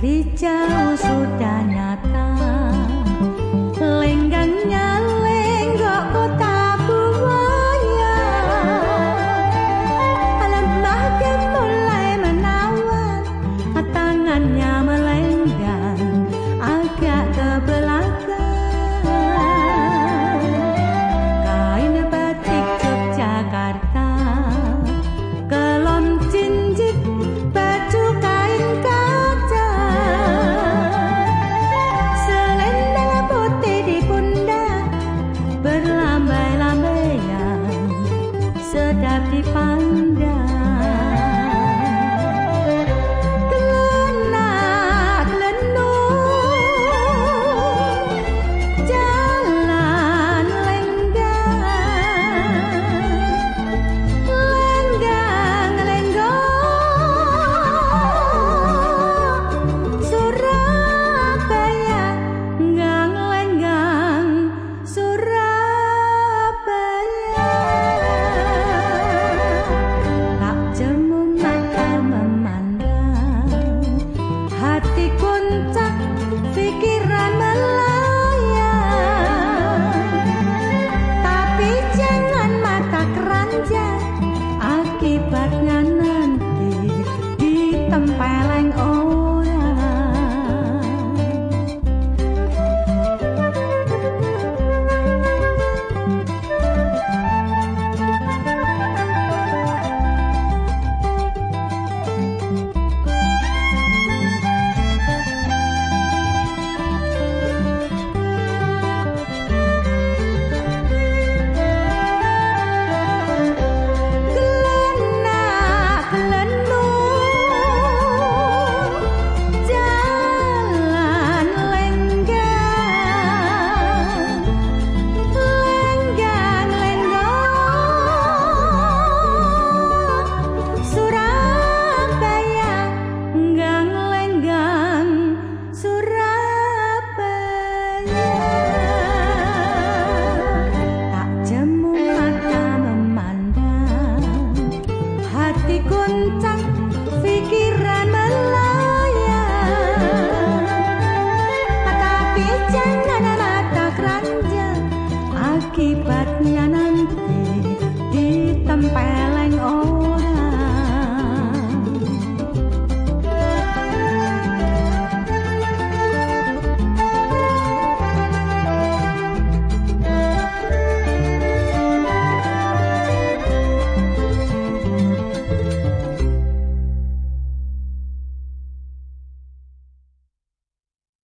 Dari jauh sudah sedap dipandang. hati pikiran melayang. Tapi jangan mata keranjang. Akibatnya